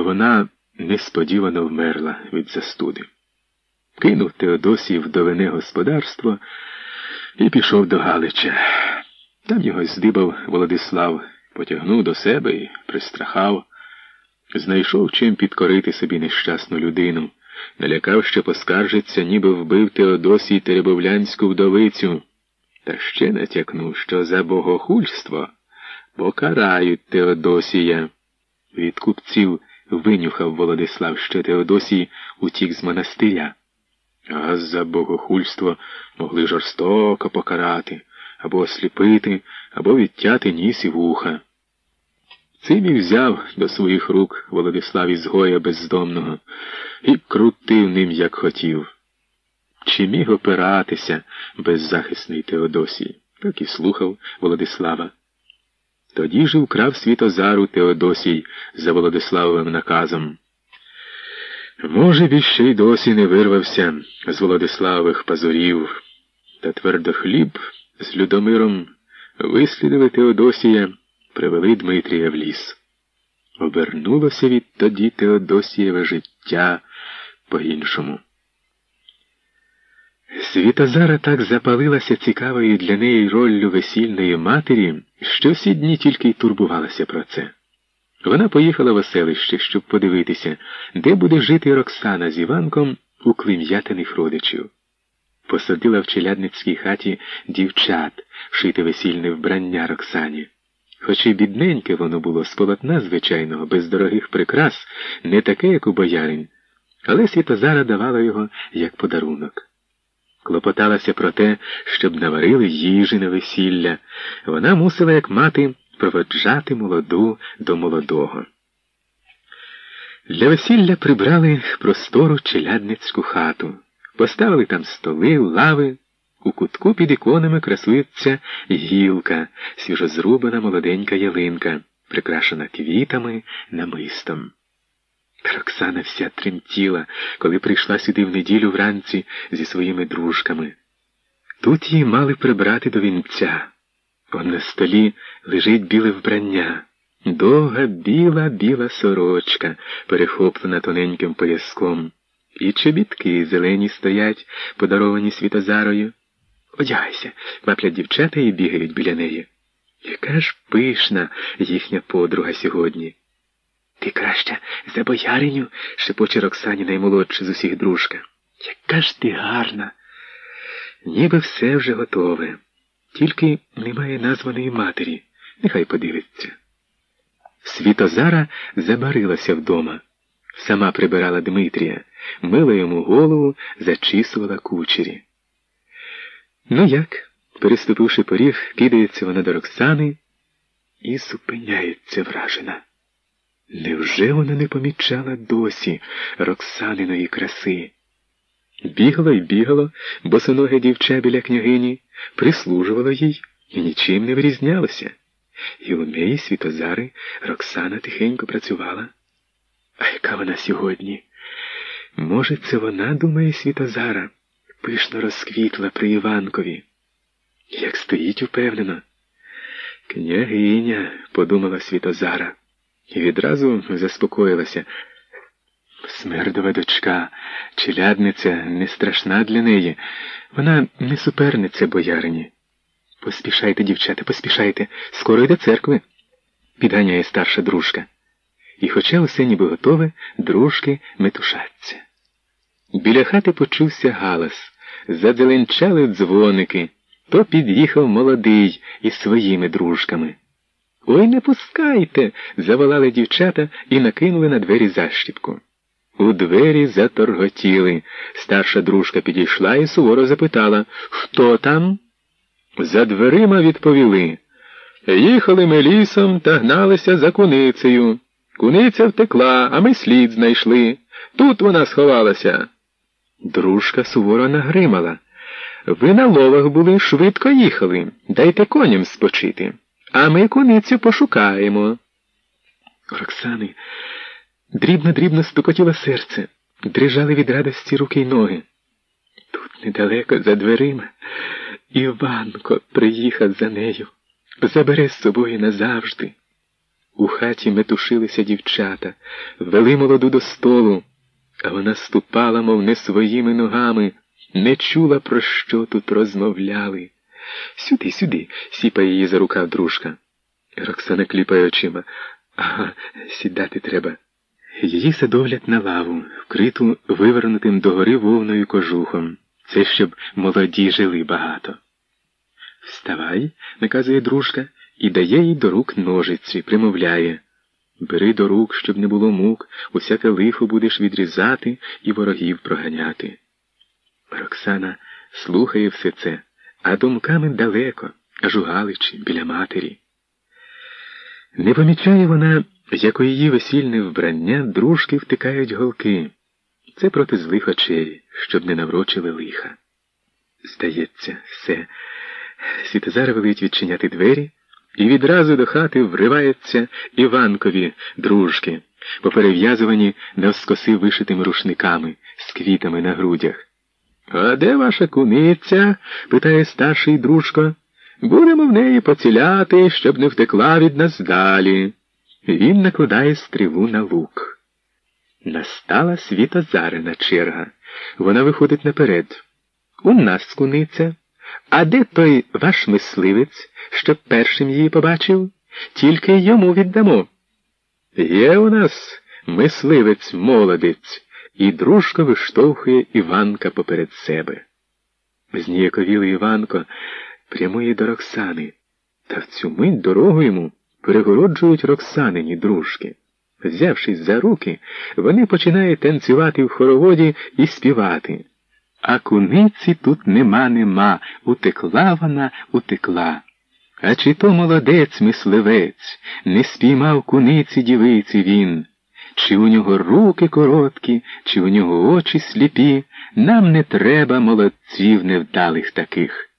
вона несподівано вмерла від застуди. Кинув Теодосій вдовине господарство і пішов до Галича. Там його здибав Володислав, потягнув до себе і пристрахав, знайшов чим підкорити собі нещасну людину, налякав, що поскаржиться, ніби вбив Теодосій Теребовлянську вдовицю, та ще натякнув, що за богохульство покарають Теодосія. Від купців винюхав Володислав, що Теодосій утік з монастиря. А за богохульство могли жорстоко покарати, або осліпити, або відтяти ніс і вуха. Цим і взяв до своїх рук Володислав Ізгоя бездомного і крутив ним, як хотів. Чи міг опиратися беззахисний Теодосій, так і слухав Володислава. Тоді ж украв Світозару Теодосій за Володиславовим наказом. Може, б ще й досі не вирвався з Володиславових пазурів, та твердохліб з Людомиром вислідили Теодосія, привели Дмитрія в ліс. Обернулося відтоді Теодосієве життя по-іншому. Світозара так запалилася цікавою для неї роллю весільної матері, що всі дні тільки й турбувалася про це. Вона поїхала в оселище, щоб подивитися, де буде жити Роксана з Іванком у клим'ятиних родичів. Посадила в челядницькій хаті дівчат шити весільне вбрання Роксані. Хоч і бідненьке воно було з полотна звичайного, без дорогих прикрас, не таке, як у боярин, але Світозара давала його як подарунок. Клопоталася про те, щоб наварили їжі на весілля. Вона мусила, як мати, проводжати молоду до молодого. Для весілля прибрали простору челядницьку хату, поставили там столи, лави. У кутку під іконами красується гілка, свіжозрубана молоденька ялинка, прикрашена квітами намистом. Роксана вся тремтіла, коли прийшла сюди в неділю вранці зі своїми дружками. Тут її мали прибрати до вінця. Он на столі лежить біле вбрання, довга біла біла сорочка, перехоплена тоненьким пояском, і чобітки зелені стоять, подаровані Світозарою. Одягайся, кваплять дівчата і бігають біля неї. Яка ж пишна їхня подруга сьогодні. Ти краще за бояриню, шепоче Роксані наймолодша з усіх дружка. Яка ж ти гарна. Ніби все вже готове. Тільки немає названої матері. Нехай подивиться. Світозара забарилася вдома. Сама прибирала Дмитрія, мила йому голову, зачісувала кучері. Ну як, переступивши поріг, кидається вона до Роксани і зупиняється вражена. Невже вона не помічала досі Роксаниної краси? Бігало й бігало, босоноге дівча біля княгині, прислужувало їй і нічим не вирізнялося. І у неї Світозари Роксана тихенько працювала. А яка вона сьогодні? Може, це вона, думає Світозара, пишно розквітла при Іванкові. Як стоїть упевнено. Княгиня, подумала Світозара, і відразу заспокоїлася. Смердова дочка, челядниця не страшна для неї. Вона не суперниця боярині. Поспішайте, дівчата, поспішайте, скоро й до церкви, підганяє старша дружка. І, хоча усе ніби готове, дружки метушаться. Біля хати почувся галас, задзеленчали дзвоники, то під'їхав молодий із своїми дружками. Ой, не пускайте, заволали дівчата і накинули на двері защіпку. У двері заторготіли. Старша дружка підійшла і суворо запитала Хто там? За дверима відповіли. Їхали ми лісом та гналися за куницею. Куниця втекла, а ми слід знайшли. Тут вона сховалася. Дружка суворо нагримала. Ви на ловах були, швидко їхали. Дайте коням спочити, а ми куницю пошукаємо. Роксани дрібно-дрібно стукотіло серце, дрижали від радості руки й ноги. Тут недалеко за дверима Іванко приїхав за нею, забере з собою назавжди. У хаті метушилися дівчата, вели молоду до столу, а вона ступала, мов не своїми ногами, не чула, про що тут розмовляли. Сюди, сюди, сіпає її за рукав дружка. Роксана кліпає очима. Ага, сідати треба. Її садовлять на лаву, вкриту вивернутим догори вовною кожухом. Це щоб молоді жили багато. Вставай, наказує дружка, і дає їй до рук ножиці, примовляє. Бери до рук, щоб не було мук, усяке лихо будеш відрізати і ворогів проганяти. Роксана слухає все це, а думками далеко, аж у Галичі, біля матері. Не помічає вона, як у її весільне вбрання дружки втикають голки. Це проти злих очей, щоб не наврочили лиха. Здається, все. Світозар велить відчиняти двері, і відразу до хати вривається Іванкові дружки, поперев'язувані навскоси вишитими рушниками з квітами на грудях. А де ваша куниця? питає старший дружко. Будемо в неї поціляти, щоб не втекла від нас далі. Він накладає стрілу на лук. Настала світозарина черга. Вона виходить наперед. У нас куниця. А де той ваш мисливець, щоб першим її побачив? Тільки йому віддамо. Є у нас мисливець молодець, і дружко виштовхує Іванка поперед себе. Зніяковілий Іванко прямує до Роксани, та в цю мить дорогу йому перегороджують Роксанині дружки. Взявшись за руки, вони починають танцювати в хороводі і співати. А куниці тут нема, нема, утекла вона, утекла. А чи то молодець мисливець, не спіймав куниці дівиці він, чи у нього руки короткі, чи у нього очі сліпі, нам не треба молодців невдалих таких.